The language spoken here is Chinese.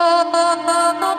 No, no.